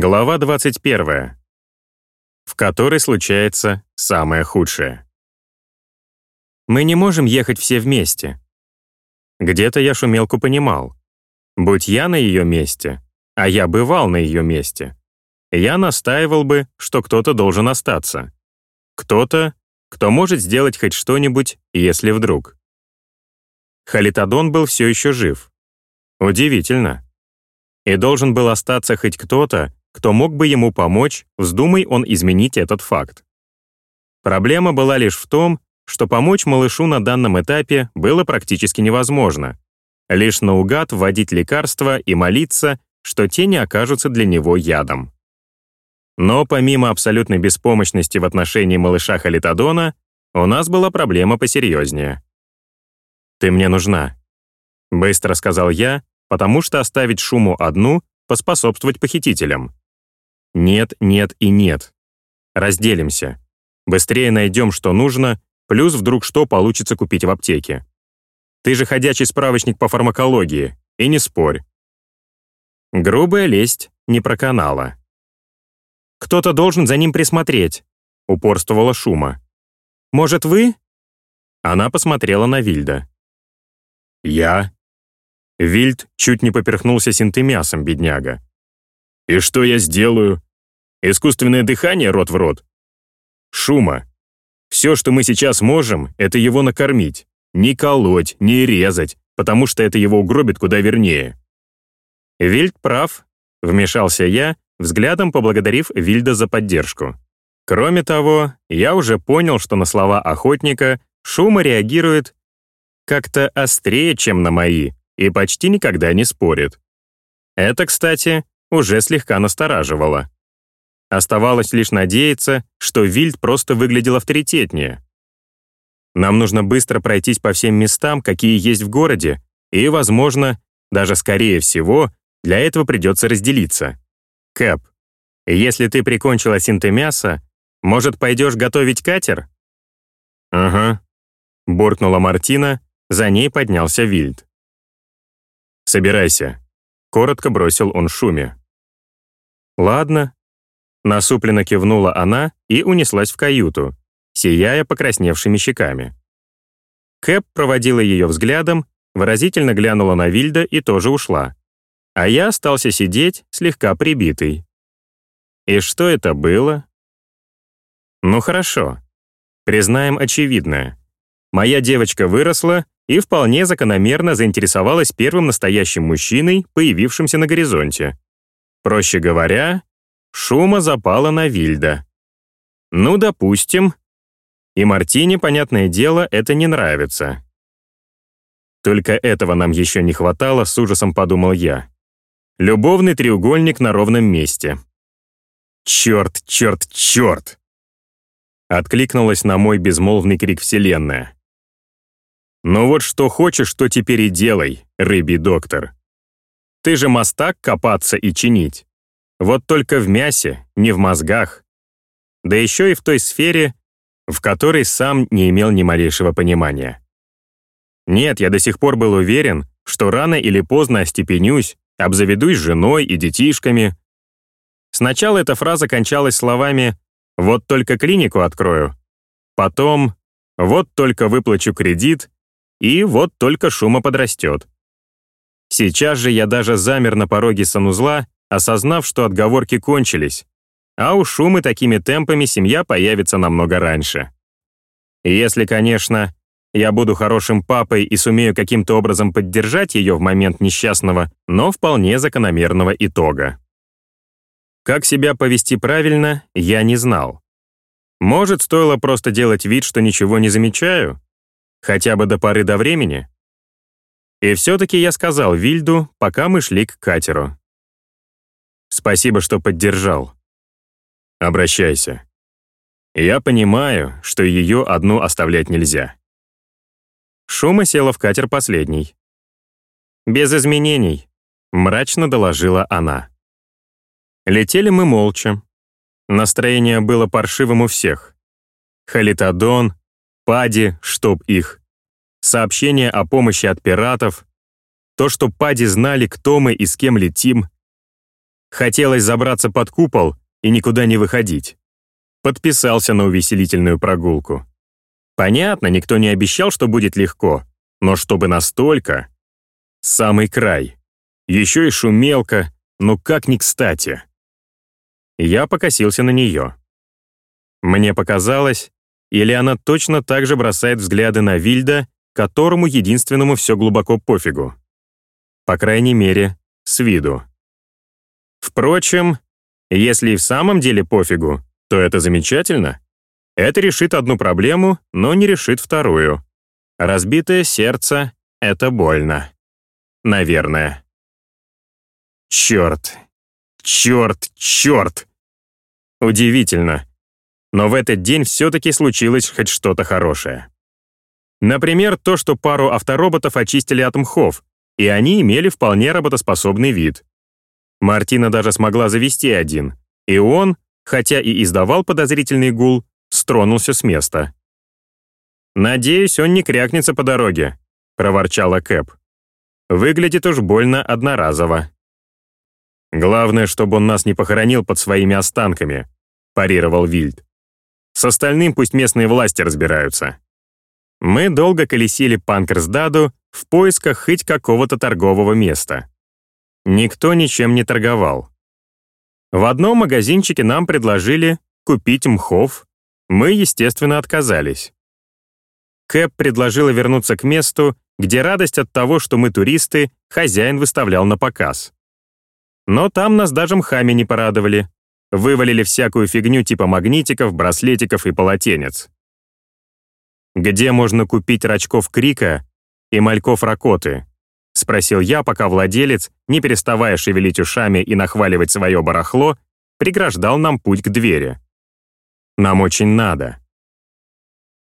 Глава 21, в которой случается самое худшее. Мы не можем ехать все вместе. Где-то я шумелку понимал. Будь я на ее месте, а я бывал на ее месте, я настаивал бы, что кто-то должен остаться. Кто-то, кто может сделать хоть что-нибудь, если вдруг. Халитодон был все еще жив. Удивительно. И должен был остаться хоть кто-то, кто мог бы ему помочь, вздумай он изменить этот факт. Проблема была лишь в том, что помочь малышу на данном этапе было практически невозможно. Лишь наугад вводить лекарства и молиться, что те не окажутся для него ядом. Но помимо абсолютной беспомощности в отношении малыша Халитодона, у нас была проблема посерьезнее. «Ты мне нужна», — быстро сказал я, потому что оставить шуму одну поспособствовать похитителям. Нет, нет и нет. Разделимся. Быстрее найдем, что нужно, плюс вдруг что получится купить в аптеке. Ты же ходячий справочник по фармакологии, и не спорь. Грубая лесть не проканала. Кто-то должен за ним присмотреть», — упорствовала Шума. «Может, вы?» Она посмотрела на Вильда. «Я?» Вильд чуть не поперхнулся синтемясом, бедняга. «И что я сделаю? Искусственное дыхание рот в рот? Шума. Все, что мы сейчас можем, это его накормить. Не колоть, не резать, потому что это его угробит куда вернее». Вильд прав, вмешался я, взглядом поблагодарив Вильда за поддержку. Кроме того, я уже понял, что на слова охотника Шума реагирует как-то острее, чем на мои, и почти никогда не спорит. Это, кстати, уже слегка настораживало. Оставалось лишь надеяться, что Вильд просто выглядел авторитетнее. Нам нужно быстро пройтись по всем местам, какие есть в городе, и, возможно, даже скорее всего, для этого придется разделиться. Кэп, если ты прикончила синтемяса, может, пойдешь готовить катер?» «Ага», — буркнула Мартина, за ней поднялся Вильд. «Собирайся», — коротко бросил он шуме. «Ладно», — насупленно кивнула она и унеслась в каюту, сияя покрасневшими щеками. Кэп проводила ее взглядом, выразительно глянула на Вильда и тоже ушла а я остался сидеть, слегка прибитый. И что это было? Ну хорошо. Признаем очевидное. Моя девочка выросла и вполне закономерно заинтересовалась первым настоящим мужчиной, появившимся на горизонте. Проще говоря, шума запала на Вильда. Ну, допустим. И Мартине, понятное дело, это не нравится. Только этого нам еще не хватало, с ужасом подумал я. Любовный треугольник на ровном месте. «Черт, черт, черт!» Откликнулась на мой безмолвный крик Вселенная. «Ну вот что хочешь, то теперь и делай, рыбий доктор. Ты же мастак копаться и чинить. Вот только в мясе, не в мозгах. Да еще и в той сфере, в которой сам не имел ни малейшего понимания. Нет, я до сих пор был уверен, что рано или поздно остепенюсь обзаведусь женой и детишками. Сначала эта фраза кончалась словами «вот только клинику открою», потом «вот только выплачу кредит» и «вот только шума подрастет». Сейчас же я даже замер на пороге санузла, осознав, что отговорки кончились, а у шумы такими темпами семья появится намного раньше. Если, конечно, я буду хорошим папой и сумею каким-то образом поддержать ее в момент несчастного, но вполне закономерного итога. Как себя повести правильно, я не знал. Может, стоило просто делать вид, что ничего не замечаю? Хотя бы до поры до времени? И все-таки я сказал Вильду, пока мы шли к катеру. Спасибо, что поддержал. Обращайся. Я понимаю, что ее одну оставлять нельзя. Шума села в катер последний. «Без изменений», — мрачно доложила она. Летели мы молча. Настроение было паршивым у всех. Халитодон, Пади, чтоб их. Сообщения о помощи от пиратов. То, что Пади знали, кто мы и с кем летим. Хотелось забраться под купол и никуда не выходить. Подписался на увеселительную прогулку. Понятно, никто не обещал, что будет легко, но чтобы настолько... Самый край. Еще и шумелка, ну как ни кстати. Я покосился на нее. Мне показалось, или она точно так же бросает взгляды на Вильда, которому единственному все глубоко пофигу. По крайней мере, с виду. Впрочем, если и в самом деле пофигу, то это замечательно. Это решит одну проблему, но не решит вторую. Разбитое сердце — это больно. Наверное. Черт. Черт, черт. Удивительно. Но в этот день все-таки случилось хоть что-то хорошее. Например, то, что пару автороботов очистили от мхов, и они имели вполне работоспособный вид. Мартина даже смогла завести один, и он, хотя и издавал подозрительный гул, стронулся с места. «Надеюсь, он не крякнется по дороге», — проворчала Кэп. «Выглядит уж больно одноразово». «Главное, чтобы он нас не похоронил под своими останками», — парировал Вильд. «С остальным пусть местные власти разбираются». Мы долго колесили Панкерсдаду в поисках хоть какого-то торгового места. Никто ничем не торговал. В одном магазинчике нам предложили купить мхов, мы, естественно, отказались. Кэп предложила вернуться к месту, где радость от того, что мы туристы, хозяин выставлял на показ. Но там нас даже мхами не порадовали. Вывалили всякую фигню типа магнитиков, браслетиков и полотенец. «Где можно купить рачков крика и мальков ракоты?» — спросил я, пока владелец, не переставая шевелить ушами и нахваливать свое барахло, преграждал нам путь к двери. Нам очень надо».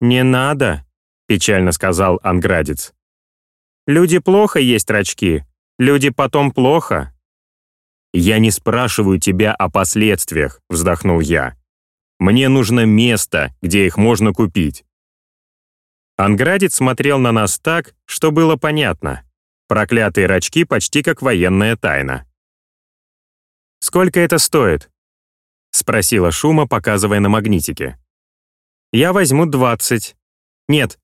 «Не надо», — печально сказал Анградец. «Люди плохо есть рачки, люди потом плохо». «Я не спрашиваю тебя о последствиях», — вздохнул я. «Мне нужно место, где их можно купить». Анградец смотрел на нас так, что было понятно. Проклятые рачки почти как военная тайна. «Сколько это стоит?» — спросила Шума, показывая на магнитике. «Я возьму двадцать. Нет,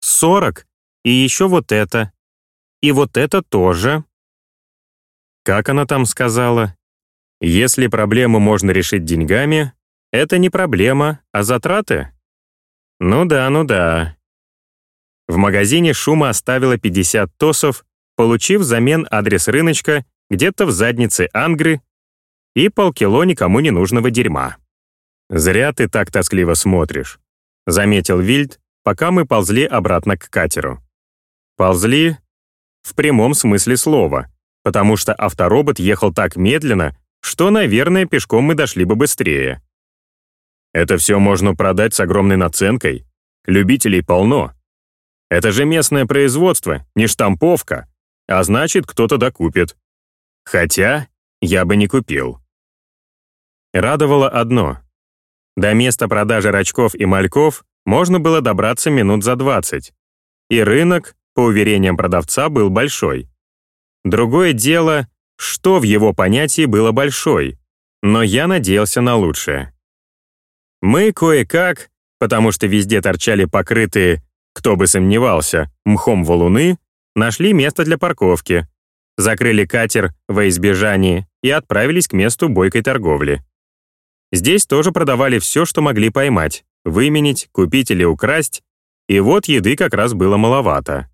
сорок, и еще вот это. И вот это тоже». Как она там сказала? Если проблему можно решить деньгами, это не проблема, а затраты? Ну да, ну да. В магазине Шума оставила 50 тосов, получив взамен адрес рыночка где-то в заднице Ангры и полкило никому не нужного дерьма. «Зря ты так тоскливо смотришь», — заметил Вильд, пока мы ползли обратно к катеру. Ползли в прямом смысле слова, потому что авторобот ехал так медленно, что, наверное, пешком мы дошли бы быстрее. Это все можно продать с огромной наценкой. Любителей полно. Это же местное производство, не штамповка, а значит, кто-то докупит. Хотя я бы не купил. Радовало одно. До места продажи рачков и мальков можно было добраться минут за 20. И рынок, по уверениям продавца, был большой. Другое дело, что в его понятии было большой, но я надеялся на лучшее. Мы кое-как, потому что везде торчали покрытые, кто бы сомневался, мхом валуны, нашли место для парковки, закрыли катер во избежание и отправились к месту бойкой торговли. Здесь тоже продавали все, что могли поймать, выменить, купить или украсть, и вот еды как раз было маловато.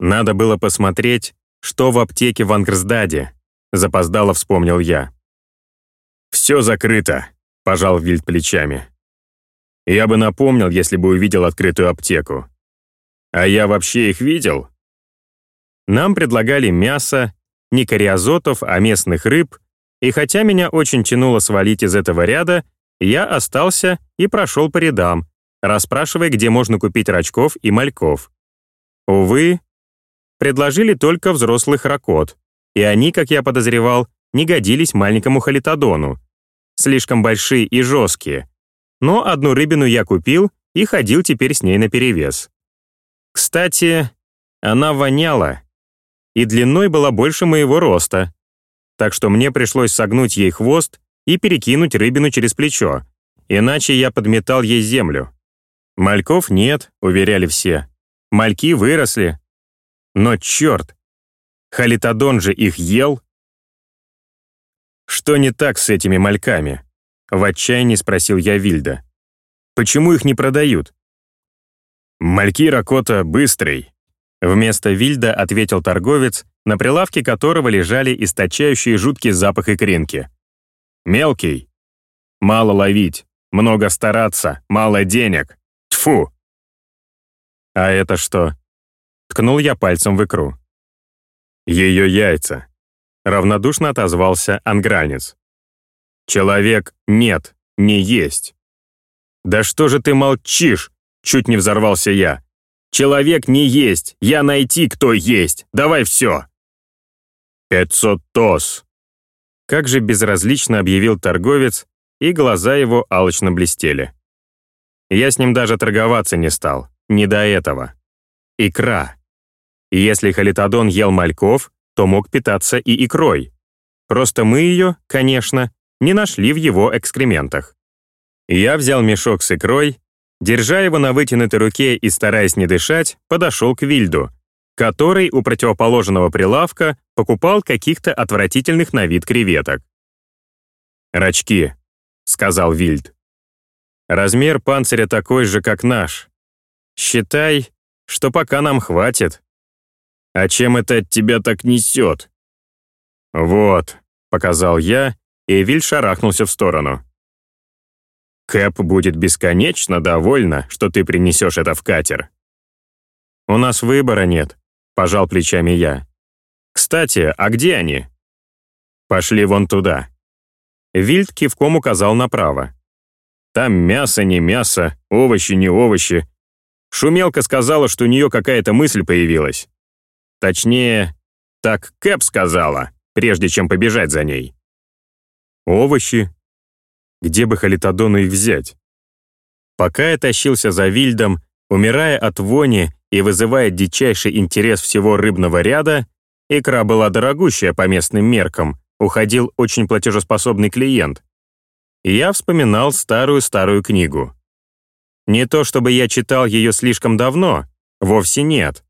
Надо было посмотреть, что в аптеке в Ангрсдаде, запоздало вспомнил я. «Все закрыто», — пожал Вильд плечами. «Я бы напомнил, если бы увидел открытую аптеку. А я вообще их видел?» Нам предлагали мясо, не кариазотов, а местных рыб — и хотя меня очень тянуло свалить из этого ряда, я остался и прошел по рядам, расспрашивая, где можно купить рачков и мальков. Увы, предложили только взрослых ракот, и они, как я подозревал, не годились маленькому халитодону. Слишком большие и жесткие. Но одну рыбину я купил и ходил теперь с ней наперевес. Кстати, она воняла, и длиной была больше моего роста, так что мне пришлось согнуть ей хвост и перекинуть рыбину через плечо, иначе я подметал ей землю. Мальков нет, уверяли все. Мальки выросли. Но черт, Халитодон же их ел. Что не так с этими мальками? В отчаянии спросил я Вильда. Почему их не продают? Мальки Ракота быстрый. Вместо Вильда ответил торговец, на прилавке которого лежали источающие жуткий запах икринки. Мелкий. Мало ловить, много стараться, мало денег. Тьфу! А это что? Ткнул я пальцем в икру. Ее яйца. Равнодушно отозвался ангранец. Человек нет, не есть. Да что же ты молчишь? Чуть не взорвался я. Человек не есть, я найти, кто есть. Давай все. Пятьсот тос. Как же безразлично объявил торговец, и глаза его алчно блестели. Я с ним даже торговаться не стал, не до этого. Икра. Если халитодон ел мальков, то мог питаться и икрой. Просто мы ее, конечно, не нашли в его экскрементах. Я взял мешок с икрой, держа его на вытянутой руке и стараясь не дышать, подошел к Вильду, который у противоположного прилавка покупал каких-то отвратительных на вид креветок. «Рачки», — сказал Вильд. «Размер панциря такой же, как наш. Считай, что пока нам хватит». «А чем это от тебя так несет?» «Вот», — показал я, и Виль шарахнулся в сторону. «Кэп будет бесконечно довольна, что ты принесешь это в катер». «У нас выбора нет», — пожал плечами я. «Кстати, а где они?» «Пошли вон туда». Вильд кивком указал направо. «Там мясо не мясо, овощи не овощи. Шумелка сказала, что у нее какая-то мысль появилась. Точнее, так Кэп сказала, прежде чем побежать за ней. Овощи? Где бы халитодону их взять? Пока я тащился за Вильдом, умирая от вони и вызывая дичайший интерес всего рыбного ряда, икра была дорогущая по местным меркам, уходил очень платежеспособный клиент. я вспоминал старую-старую книгу. Не то чтобы я читал ее слишком давно, вовсе нет.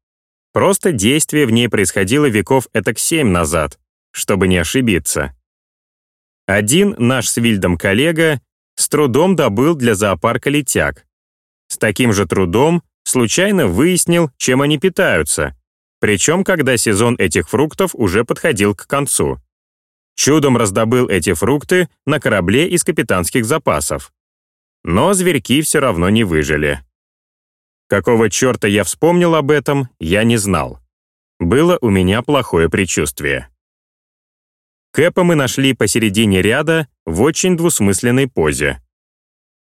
Просто действие в ней происходило веков этак семь назад, чтобы не ошибиться. Один наш с Вильдом коллега с трудом добыл для зоопарка летяг. С таким же трудом случайно выяснил, чем они питаются, причем когда сезон этих фруктов уже подходил к концу. Чудом раздобыл эти фрукты на корабле из капитанских запасов. Но зверьки все равно не выжили. Какого черта я вспомнил об этом, я не знал. Было у меня плохое предчувствие. Кэпа мы нашли посередине ряда в очень двусмысленной позе.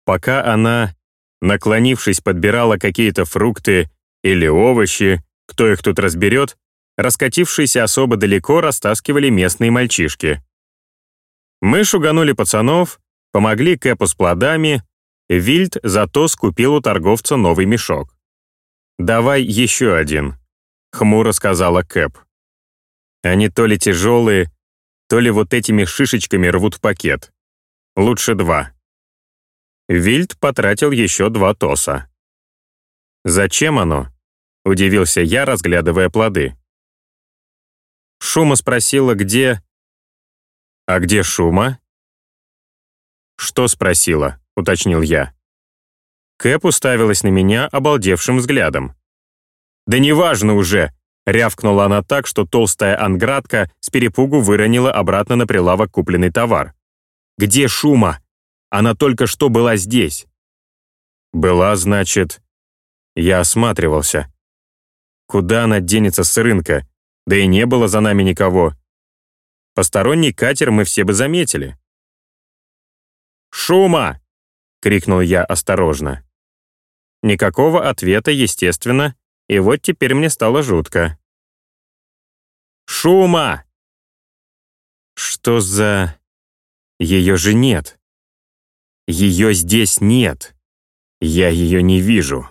Пока она, наклонившись, подбирала какие-то фрукты или овощи, кто их тут разберет, раскатившиеся особо далеко растаскивали местные мальчишки. Мы шуганули пацанов, помогли Кэпу с плодами, Вильд зато скупил у торговца новый мешок. «Давай еще один», — хмуро сказала Кэп. «Они то ли тяжелые, то ли вот этими шишечками рвут пакет. Лучше два». Вильд потратил еще два тоса. «Зачем оно?» — удивился я, разглядывая плоды. Шума спросила, где... «А где Шума?» «Что спросила?» — уточнил я. Кэп уставилась на меня обалдевшим взглядом. «Да неважно уже!» — рявкнула она так, что толстая анградка с перепугу выронила обратно на прилавок купленный товар. «Где Шума? Она только что была здесь». «Была, значит...» Я осматривался. Куда она денется с рынка? Да и не было за нами никого. Посторонний катер мы все бы заметили. «Шума!» — крикнул я осторожно. Никакого ответа, естественно, и вот теперь мне стало жутко. «Шума!» Что за... Ее же нет. Ее здесь нет. Я ее не вижу.